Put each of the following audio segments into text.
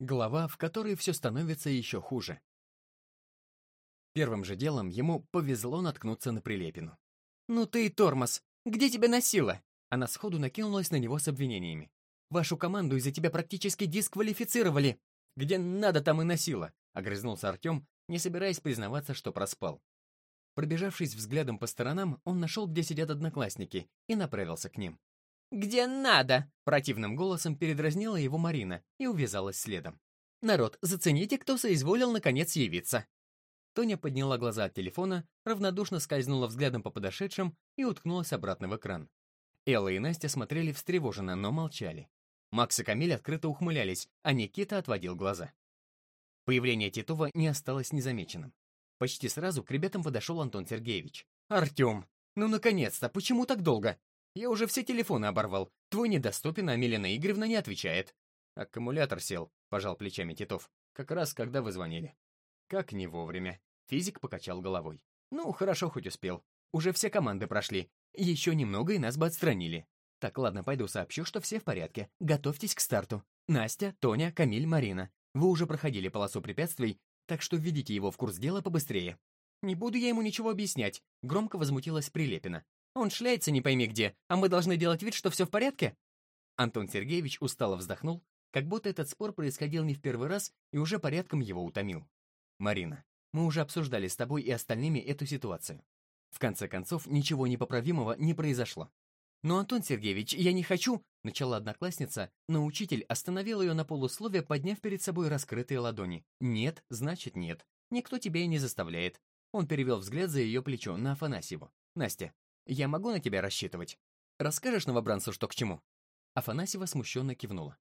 Глава, в которой все становится еще хуже. Первым же делом ему повезло наткнуться на Прилепину. «Ну ты и тормоз! Где тебя носило?» Она сходу накинулась на него с обвинениями. «Вашу команду из-за тебя практически дисквалифицировали!» «Где надо, там и носило!» — огрызнулся Артем, не собираясь признаваться, что проспал. Пробежавшись взглядом по сторонам, он нашел, где сидят одноклассники, и направился к ним. «Где надо!» — противным голосом передразнила его Марина и увязалась следом. «Народ, зацените, кто соизволил наконец явиться!» Тоня подняла глаза от телефона, равнодушно скользнула взглядом по подошедшим и уткнулась обратно в экран. Элла и Настя смотрели встревоженно, но молчали. Макс и Камиль открыто ухмылялись, а Никита отводил глаза. Появление Титова не осталось незамеченным. Почти сразу к ребятам подошел Антон Сергеевич. «Артем, ну наконец-то, почему так долго? Я уже все телефоны оборвал. Твой недоступен, а Милена Игоревна не отвечает. Аккумулятор сел, пожал плечами Титов. Как раз, когда вы звонили. Как не вовремя. Физик покачал головой. Ну, хорошо, хоть успел. Уже все команды прошли. Еще немного, и нас бы отстранили. Так, ладно, пойду сообщу, что все в порядке. Готовьтесь к старту. Настя, Тоня, Камиль, Марина. Вы уже проходили полосу препятствий, так что введите его в курс дела побыстрее. Не буду я ему ничего объяснять, громко возмутилась Прилепина. Он шляется не пойми где, а мы должны делать вид, что все в порядке?» Антон Сергеевич устало вздохнул, как будто этот спор происходил не в первый раз и уже порядком его утомил. «Марина, мы уже обсуждали с тобой и остальными эту ситуацию. В конце концов, ничего непоправимого не произошло. «Но, Антон Сергеевич, я не хочу...» — начала одноклассница, но учитель остановил ее на полусловие, подняв перед собой раскрытые ладони. «Нет, значит нет. Никто тебя и не заставляет». Он перевел взгляд за ее плечо на Афанасьеву. «Настя, я могу на тебя рассчитывать? Расскажешь новобранцу, что к чему?» Афанасьева смущенно кивнула.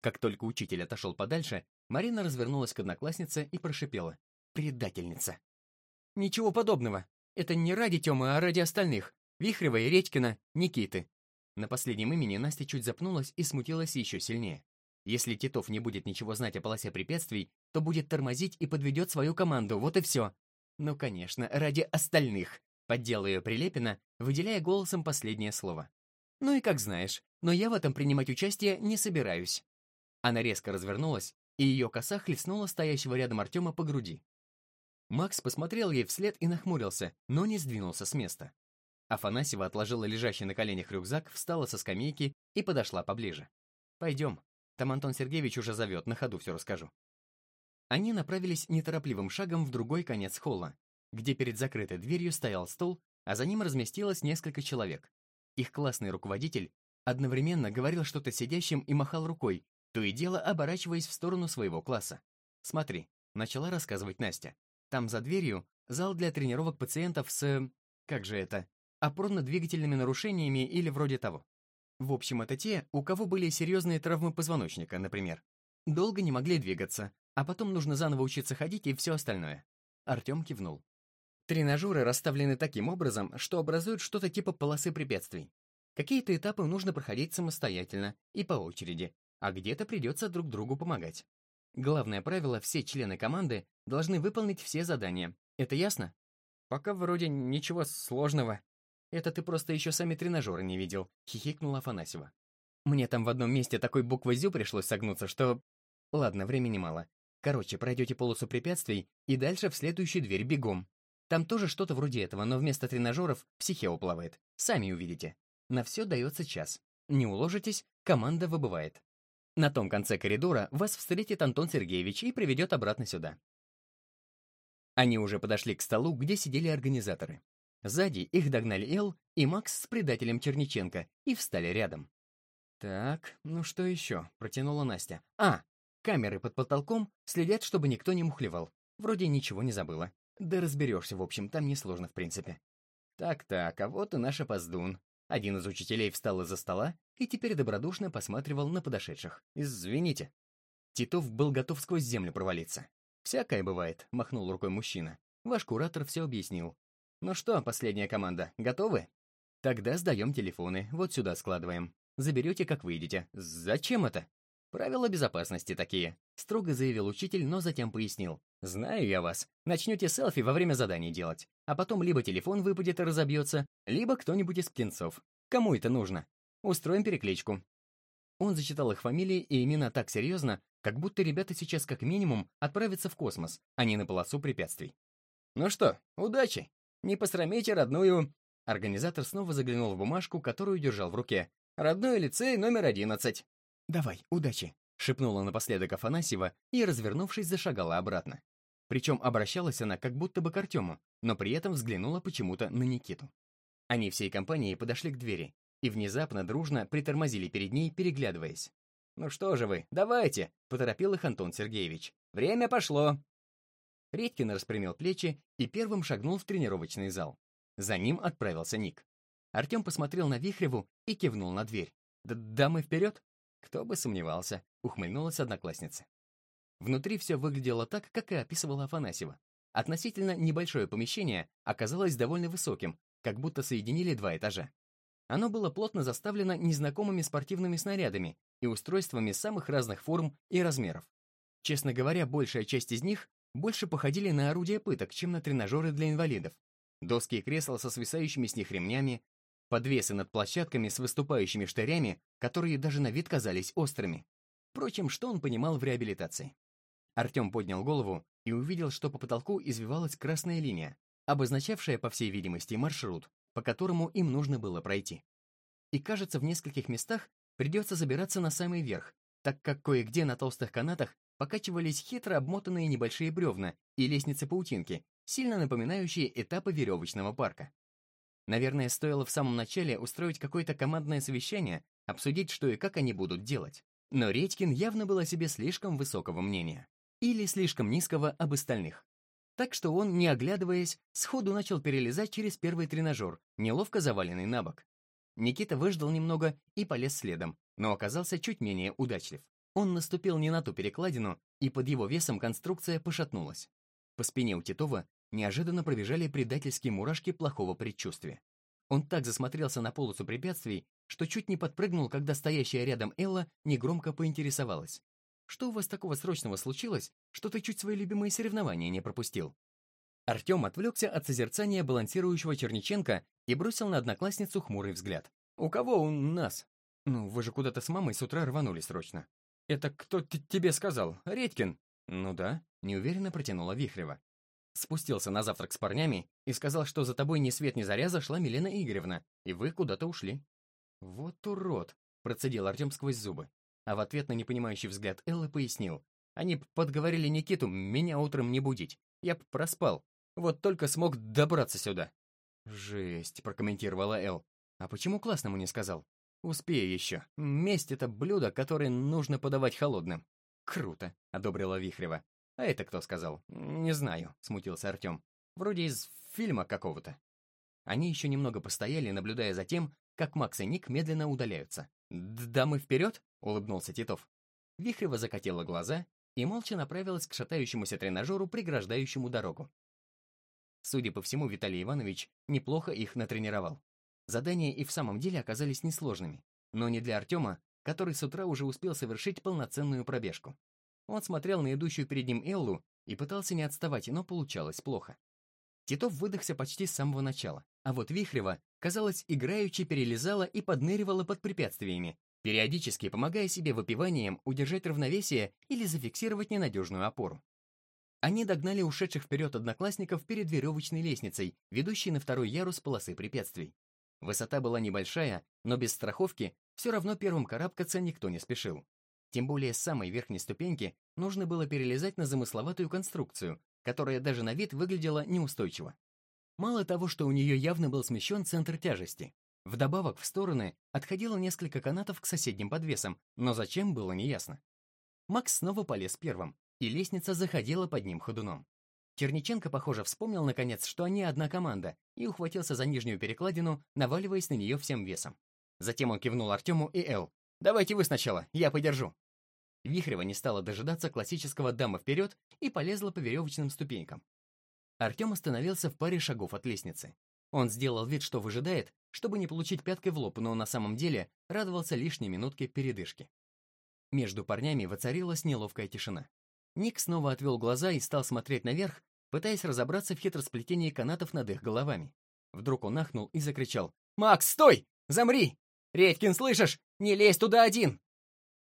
Как только учитель отошел подальше, Марина развернулась к однокласснице и прошипела. «Предательница!» «Ничего подобного. Это не ради Тёмы, а ради остальных. Вихревой, Редькина, Никиты». На последнем имени Настя чуть запнулась и смутилась еще сильнее. Если Титов не будет ничего знать о полосе препятствий, то будет тормозить и подведет свою команду, вот и все. Ну, конечно, ради остальных. Поддел ее Прилепина, выделяя голосом последнее слово. «Ну и как знаешь, но я в этом принимать участие не собираюсь». Она резко развернулась, и ее коса хлестнула стоящего рядом Артема по груди. Макс посмотрел ей вслед и нахмурился, но не сдвинулся с места. Афанасьева отложила лежащий на коленях рюкзак, встала со скамейки и подошла поближе. «Пойдем, там Антон Сергеевич уже зовет, на ходу все расскажу». Они направились неторопливым шагом в другой конец холла, где перед закрытой дверью стоял стол, а за ним разместилось несколько человек. Их классный руководитель одновременно говорил что-то сидящим и махал рукой, то и дело оборачиваясь в сторону своего класса. «Смотри», — начала рассказывать Настя, «там за дверью зал для тренировок пациентов с... как же это? Опорно-двигательными нарушениями или вроде того. В общем, это те, у кого были серьезные травмы позвоночника, например. Долго не могли двигаться, а потом нужно заново учиться ходить и все остальное. Артем кивнул. Тренажеры расставлены таким образом, что образуют что-то типа полосы препятствий. Какие-то этапы нужно проходить самостоятельно и по очереди, а где-то придется друг другу помогать. Главное правило – все члены команды должны выполнить все задания. Это ясно? Пока вроде ничего сложного. Это ты просто еще сами тренажеры не видел, хихикнула Афанасьева. Мне там в одном месте такой буквой «зю» пришлось согнуться, что... Ладно, времени мало. Короче, пройдете полосу препятствий и дальше в следующую дверь бегом. Там тоже что-то вроде этого, но вместо тренажеров психео плавает. Сами увидите. На все дается час. Не уложитесь, команда выбывает. На том конце коридора вас встретит Антон Сергеевич и приведет обратно сюда. Они уже подошли к столу, где сидели организаторы. Сзади их догнали Эл и Макс с предателем Черниченко и встали рядом. «Так, ну что еще?» — протянула Настя. «А, камеры под потолком следят, чтобы никто не мухлевал. Вроде ничего не забыла. Да разберешься, в общем, там несложно в принципе. Так-так, а вот и наш опоздун. Один из учителей встал из-за стола и теперь добродушно посматривал на подошедших. «Извините». Титов был готов сквозь землю провалиться. «Всякое бывает», — махнул рукой мужчина. Ваш куратор все объяснил. «Ну что, последняя команда, готовы?» «Тогда сдаем телефоны, вот сюда складываем. Заберете, как выйдете. Зачем это?» «Правила безопасности такие», — строго заявил учитель, но затем пояснил. Знаю я вас. Начнете селфи во время заданий делать, а потом либо телефон выпадет и разобьется, либо кто-нибудь из птенцов. Кому это нужно? Устроим перекличку. Он зачитал их фамилии и имена так серьезно, Как будто ребята сейчас как минимум отправятся в космос, а не на полосу препятствий. «Ну что, удачи! Не посрамите родную...» Организатор снова заглянул в бумажку, которую держал в руке. «Родной лицей номер одиннадцать». «Давай, удачи!» — шепнула напоследок Афанасьева и, развернувшись, зашагала обратно. Причем обращалась она как будто бы к Артему, но при этом взглянула почему-то на Никиту. Они всей компанией подошли к двери и внезапно дружно притормозили перед ней, переглядываясь. «Ну что же вы, давайте!» — поторопил их Антон Сергеевич. «Время пошло!» Редькин распрямил плечи и первым шагнул в тренировочный зал. За ним отправился Ник. Артем посмотрел на Вихреву и кивнул на дверь. «Да мы вперед?» «Кто бы сомневался», — ухмыльнулась одноклассница. Внутри все выглядело так, как и описывала Афанасьева. Относительно небольшое помещение оказалось довольно высоким, как будто соединили два этажа. Оно было плотно заставлено незнакомыми спортивными снарядами и устройствами самых разных форм и размеров. Честно говоря, большая часть из них больше походили на орудия пыток, чем на тренажеры для инвалидов. Доски и кресла со свисающими с них ремнями, подвесы над площадками с выступающими штырями, которые даже на вид казались острыми. Впрочем, что он понимал в реабилитации? Артем поднял голову и увидел, что по потолку извивалась красная линия, обозначавшая, по всей видимости, маршрут, по которому им нужно было пройти. И кажется, в нескольких местах придется забираться на самый верх, так как кое-где на толстых канатах покачивались хитро обмотанные небольшие бревна и лестницы-паутинки, сильно напоминающие этапы веревочного парка. Наверное, стоило в самом начале устроить какое-то командное совещание, обсудить, что и как они будут делать. Но Редькин явно был о себе слишком высокого мнения или слишком низкого об остальных. Так что он, не оглядываясь, сходу начал перелезать через первый тренажер, неловко заваленный на бок. Никита выждал немного и полез следом, но оказался чуть менее удачлив. Он наступил не на ту перекладину, и под его весом конструкция пошатнулась. По спине у Титова неожиданно пробежали предательские мурашки плохого предчувствия. Он так засмотрелся на полосу препятствий, что чуть не подпрыгнул, когда стоящая рядом Элла негромко поинтересовалась. Что у вас такого срочного случилось, что ты чуть свои любимые соревнования не пропустил?» Артем отвлекся от созерцания балансирующего Черниченко и бросил на одноклассницу хмурый взгляд. «У кого у нас?» «Ну, вы же куда-то с мамой с утра рванули срочно». «Это кто тебе сказал? Редькин?» «Ну да», — неуверенно протянула Вихрева. Спустился на завтрак с парнями и сказал, что за тобой ни свет ни заря зашла Милена Игоревна, и вы куда-то ушли. «Вот урод», — процедил Артем сквозь зубы а в ответ на непонимающий взгляд Эллы пояснил. Они подговорили Никиту меня утром не будить. Я проспал. Вот только смог добраться сюда. «Жесть», — прокомментировала Эл. «А почему классному не сказал?» «Успею еще. Месть — это блюдо, которое нужно подавать холодным». «Круто», — одобрила Вихрева. «А это кто сказал?» «Не знаю», — смутился Артем. «Вроде из фильма какого-то». Они еще немного постояли, наблюдая за тем, как Макс и Ник медленно удаляются. «Да мы вперед?» — улыбнулся Титов. Вихрева закатила глаза и молча направилась к шатающемуся тренажеру, преграждающему дорогу. Судя по всему, Виталий Иванович неплохо их натренировал. Задания и в самом деле оказались несложными, но не для Артема, который с утра уже успел совершить полноценную пробежку. Он смотрел на идущую перед ним Эллу и пытался не отставать, но получалось плохо. Титов выдохся почти с самого начала, а вот Вихрева, казалось, играючи перелезала и подныривала под препятствиями, периодически помогая себе выпиванием удержать равновесие или зафиксировать ненадежную опору. Они догнали ушедших вперед одноклассников перед веревочной лестницей, ведущей на второй ярус полосы препятствий. Высота была небольшая, но без страховки все равно первым карабкаться никто не спешил. Тем более с самой верхней ступеньки нужно было перелезать на замысловатую конструкцию, которая даже на вид выглядела неустойчиво. Мало того, что у нее явно был смещен центр тяжести. Вдобавок в стороны отходило несколько канатов к соседним подвесам, но зачем было неясно. Макс снова полез первым, и лестница заходила под ним ходуном. Черниченко, похоже, вспомнил наконец, что они одна команда, и ухватился за нижнюю перекладину, наваливаясь на нее всем весом. Затем он кивнул Артему и Эл. «Давайте вы сначала, я подержу». Вихрева не стала дожидаться классического дама вперед и полезла по веревочным ступенькам. Артем остановился в паре шагов от лестницы. Он сделал вид, что выжидает, чтобы не получить пяткой в лоб, но на самом деле радовался лишней минутке передышки. Между парнями воцарилась неловкая тишина. Ник снова отвел глаза и стал смотреть наверх, пытаясь разобраться в хитросплетении канатов над их головами. Вдруг он ахнул и закричал. «Макс, стой! Замри! Редькин, слышишь? Не лезь туда один!»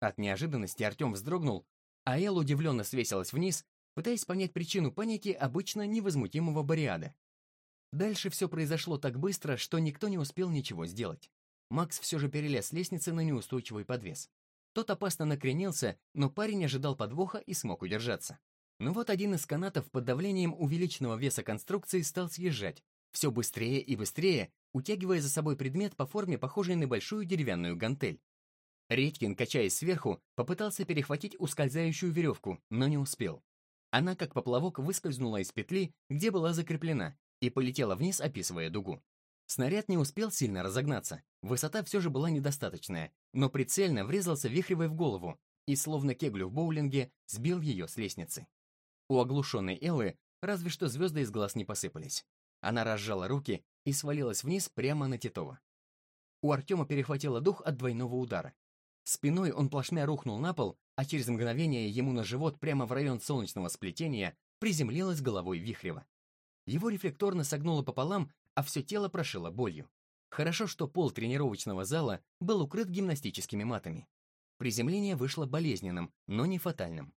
От неожиданности Артем вздрогнул а Эл удивленно свесилась вниз, пытаясь понять причину паники обычно невозмутимого Бариада. Дальше все произошло так быстро, что никто не успел ничего сделать. Макс все же перелез с лестницы на неустойчивый подвес. Тот опасно накренился, но парень ожидал подвоха и смог удержаться. Но вот один из канатов под давлением увеличенного веса конструкции стал съезжать, все быстрее и быстрее, утягивая за собой предмет по форме, похожий на большую деревянную гантель. Редькин, качаясь сверху, попытался перехватить ускользающую веревку, но не успел. Она, как поплавок, выскользнула из петли, где была закреплена, и полетела вниз, описывая дугу. Снаряд не успел сильно разогнаться, высота все же была недостаточная, но прицельно врезался вихревой в голову и, словно кеглю в боулинге, сбил ее с лестницы. У оглушенной Эллы разве что звезды из глаз не посыпались. Она разжала руки и свалилась вниз прямо на Титова. У Артема перехватило дух от двойного удара. Спиной он плашмя рухнул на пол, а через мгновение ему на живот прямо в район солнечного сплетения приземлилась головой Вихрева. Его рефлекторно согнуло пополам, а все тело прошило болью. Хорошо, что пол тренировочного зала был укрыт гимнастическими матами. Приземление вышло болезненным, но не фатальным.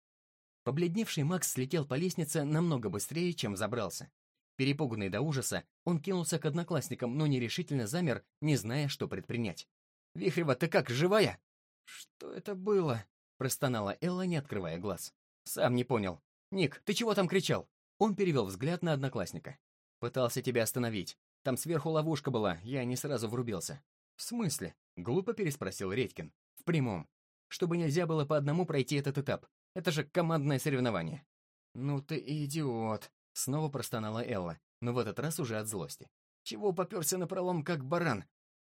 Побледневший Макс слетел по лестнице намного быстрее, чем забрался. Перепуганный до ужаса, он кинулся к одноклассникам, но нерешительно замер, не зная, что предпринять. «Вихрева, ты как, живая?» «Что это было?» — простонала Элла, не открывая глаз. «Сам не понял. Ник, ты чего там кричал?» Он перевел взгляд на одноклассника. «Пытался тебя остановить. Там сверху ловушка была, я не сразу врубился». «В смысле?» — глупо переспросил Редькин. «В прямом. Чтобы нельзя было по одному пройти этот этап. Это же командное соревнование». «Ну ты идиот», — снова простонала Элла, но в этот раз уже от злости. «Чего поперся на пролом, как баран?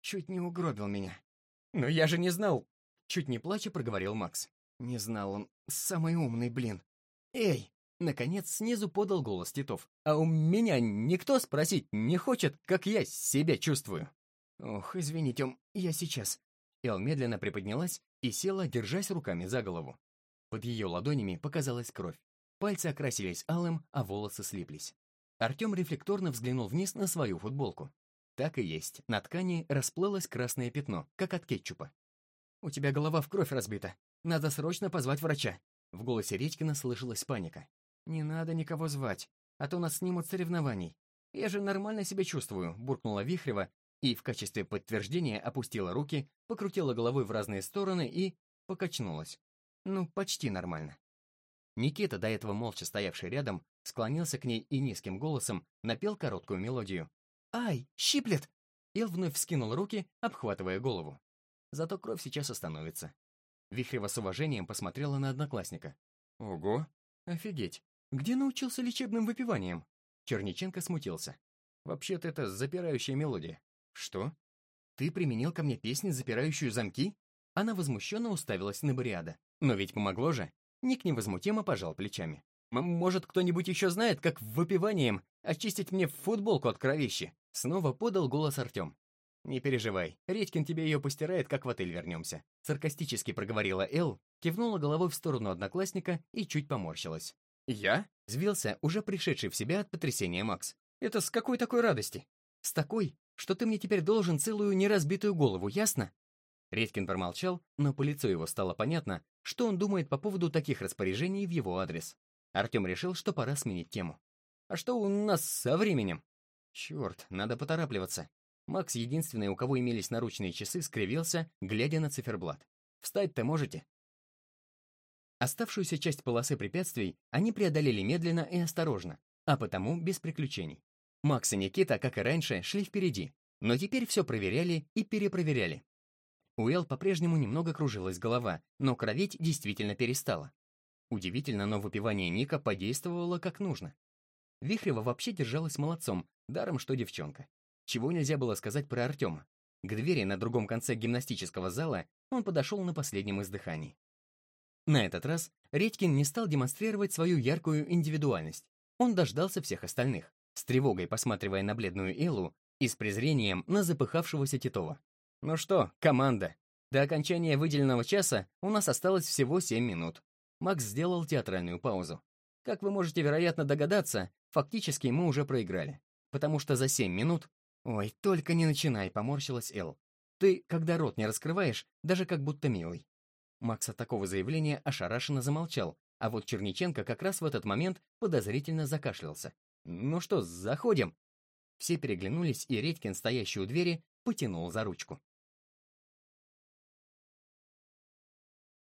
Чуть не угробил меня». «Но я же не знал!» Чуть не плача проговорил Макс. «Не знал он. Самый умный, блин». «Эй!» Наконец снизу подал голос Титов. «А у меня никто спросить не хочет, как я себя чувствую?» «Ох, извините, я сейчас». Эл медленно приподнялась и села, держась руками за голову. Под ее ладонями показалась кровь. Пальцы окрасились алым, а волосы слиплись. Артем рефлекторно взглянул вниз на свою футболку. Так и есть, на ткани расплылось красное пятно, как от кетчупа. «У тебя голова в кровь разбита. Надо срочно позвать врача». В голосе Редькина слышалась паника. «Не надо никого звать, а то нас снимут соревнований. Я же нормально себя чувствую», — буркнула Вихрева и в качестве подтверждения опустила руки, покрутила головой в разные стороны и покачнулась. Ну, почти нормально. Никита, до этого молча стоявший рядом, склонился к ней и низким голосом напел короткую мелодию. «Ай, щиплет!» Ил вновь вскинул руки, обхватывая голову. Зато кровь сейчас остановится. Вихрева с уважением посмотрела на одноклассника. «Ого! Офигеть! Где научился лечебным выпиванием?» Черниченко смутился. «Вообще-то это запирающая мелодия». «Что? Ты применил ко мне песню, запирающую замки?» Она возмущенно уставилась на Бариада. «Но ведь помогло же!» Ник невозмутимо пожал плечами. «Может, кто-нибудь еще знает, как выпиванием очистить мне футболку от кровищи?» Снова подал голос Артем. «Не переживай, Редькин тебе ее постирает, как в отель вернемся», саркастически проговорила Эл, кивнула головой в сторону одноклассника и чуть поморщилась. «Я?» — звился уже пришедший в себя от потрясения Макс. «Это с какой такой радости?» «С такой, что ты мне теперь должен целую неразбитую голову, ясно?» Редькин промолчал, но по лицу его стало понятно, что он думает по поводу таких распоряжений в его адрес. Артем решил, что пора сменить тему. «А что у нас со временем?» «Черт, надо поторапливаться». Макс, единственный, у кого имелись наручные часы, скривился, глядя на циферблат. «Встать-то можете?» Оставшуюся часть полосы препятствий они преодолели медленно и осторожно, а потому без приключений. Макс и Никита, как и раньше, шли впереди, но теперь все проверяли и перепроверяли. У Эл по-прежнему немного кружилась голова, но кровить действительно перестала. Удивительно, но выпивание Ника подействовало как нужно. Вихрева вообще держалась молодцом, даром что девчонка. Чего нельзя было сказать про Артема. К двери на другом конце гимнастического зала он подошел на последнем издыхании. На этот раз Редькин не стал демонстрировать свою яркую индивидуальность. Он дождался всех остальных, с тревогой посматривая на бледную Эллу и с презрением на запыхавшегося Титова. Ну что, команда, до окончания выделенного часа у нас осталось всего 7 минут. Макс сделал театральную паузу. Как вы можете, вероятно, догадаться, фактически мы уже проиграли. Потому что за 7 минут... Ой, только не начинай, поморщилась Эл. Ты, когда рот не раскрываешь, даже как будто милый. Макс от такого заявления ошарашенно замолчал, а вот Черниченко как раз в этот момент подозрительно закашлялся. «Ну что, заходим?» Все переглянулись, и Редькин, стоящий у двери, потянул за ручку.